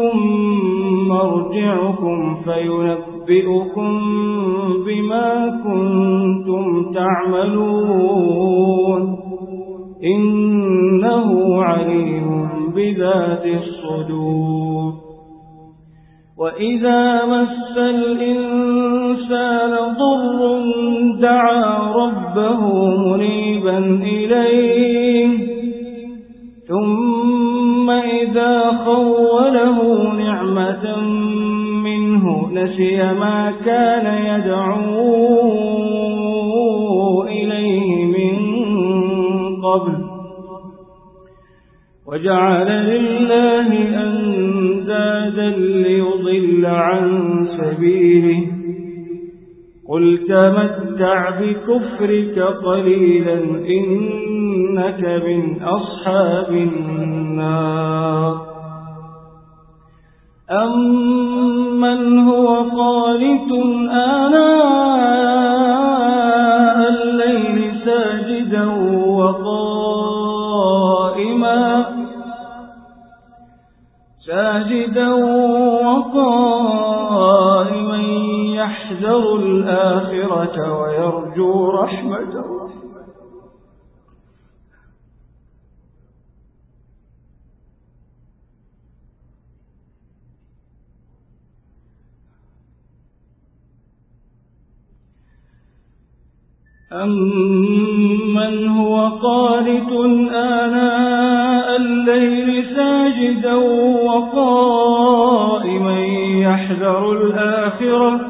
ربكم مرجعكم فينبئكم بما كنتم تعملون. إنه عليم بذات الصدور. وإذا مس الإنسان ضر دعا ربه منيبا إليه ثم إذا خوله نعمة منه نسي ما كان يدعو إليه من قبل. وجعل لله أندادا ليضل عن سبيله قل تمتع بكفرك قليلا إنك من أصحاب النار. أمن هو قالت آناء الليل ساجدا وقائما. ساجدا وقائما. يحذر الآخرة ويرجو رحمته أمن هو قانت آناء الليل ساجدا وقائما يحذر الآخرة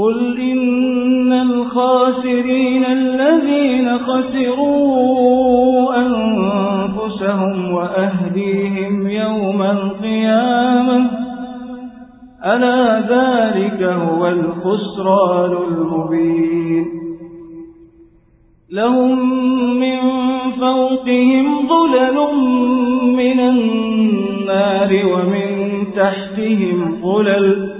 قل إن الخاسرين الذين خسروا أنفسهم وأهديهم يوم القيامة ألا ذلك هو الخسران المبين لهم من فوقهم ظلل من النار ومن تحتهم ظلل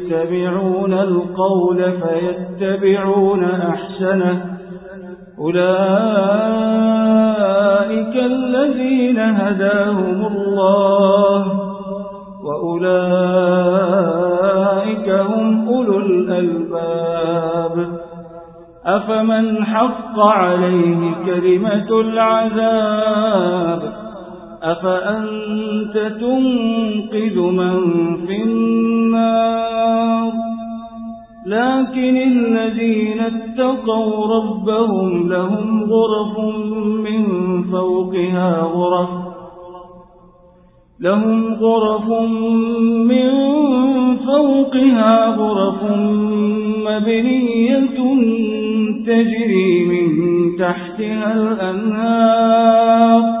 يستمعون القول فيتبعون أحسنه. أولئك الذين هداهم الله وأولئك هم أولو الألباب. أفمن حق عليه كلمة العذاب؟ أفأنت تنقذ من في النار؟ لكن الذين اتقوا ربهم لهم غرف من فوقها غرف لهم غرف من فوقها غرف مبنية تجري من تحتها الأنهار.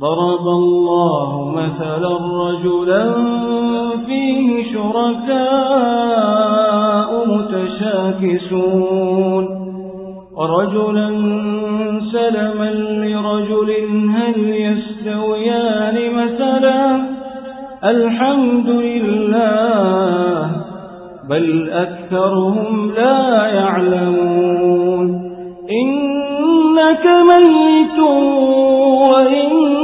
ضرب الله مثلا رجلا فيه شركاء متشاكسون. ورجلا سلما لرجل هل يستويان مثلا؟ الحمد لله بل أكثرهم لا يعلمون. إنك ميت وإنهم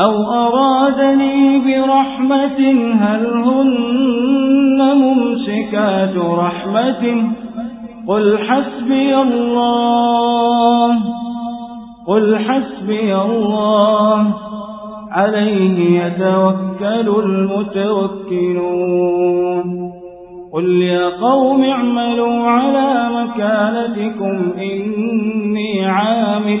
أو أرادني برحمة هل هن ممسكات رحمته قل حسبي الله قل حسبي الله عليه يتوكل المتوكلون قل يا قوم اعملوا على مكانتكم إني عامل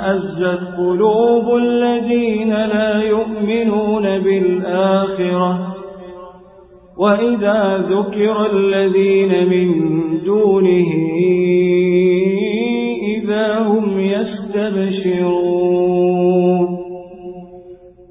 اشمأزت قلوب الذين لا يؤمنون بالآخرة. وإذا ذكر الذين من دونه إذا هم يستبشرون.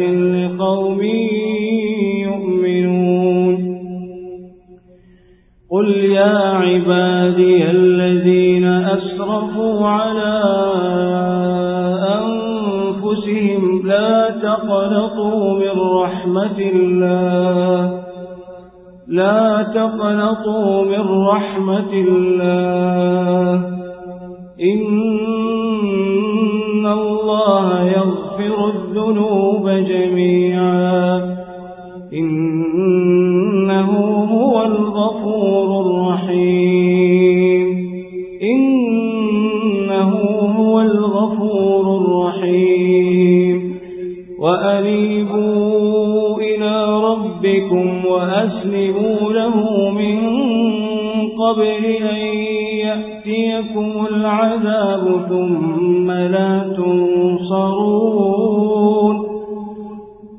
لقوم يؤمنون قل يا عبادي الذين أسرفوا على أنفسهم لا تقنطوا من رحمة الله لا تقنطوا من رحمة الله إن الله يغفر الذنوب جميعا. إنه هو الغفور الرحيم. إنه هو الغفور الرحيم. وأنيبوا إلى ربكم وأسلموا له من قبل أن يأتيكم العذاب ثم لا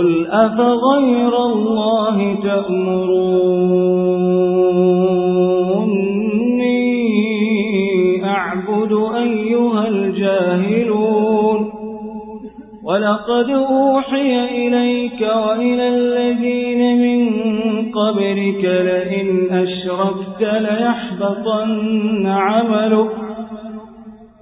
قل أفغير الله تأمروني أعبد أيها الجاهلون ولقد أوحي إليك وإلى الذين من قبلك لئن أشركت ليحبطن عملك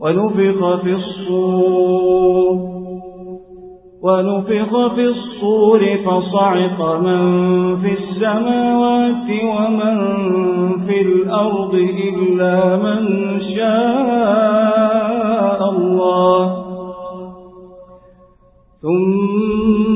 ونفخ في الصور ونفخ في الصور فصعق من في السماوات ومن في الأرض إلا من شاء الله ثم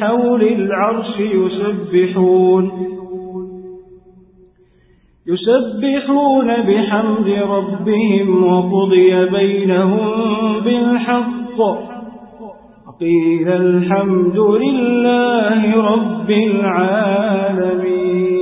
حول العرش يسبحون. يسبحون بحمد ربهم وقضي بينهم بالحق. وقيل الحمد لله رب العالمين.